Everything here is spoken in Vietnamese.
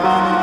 Thank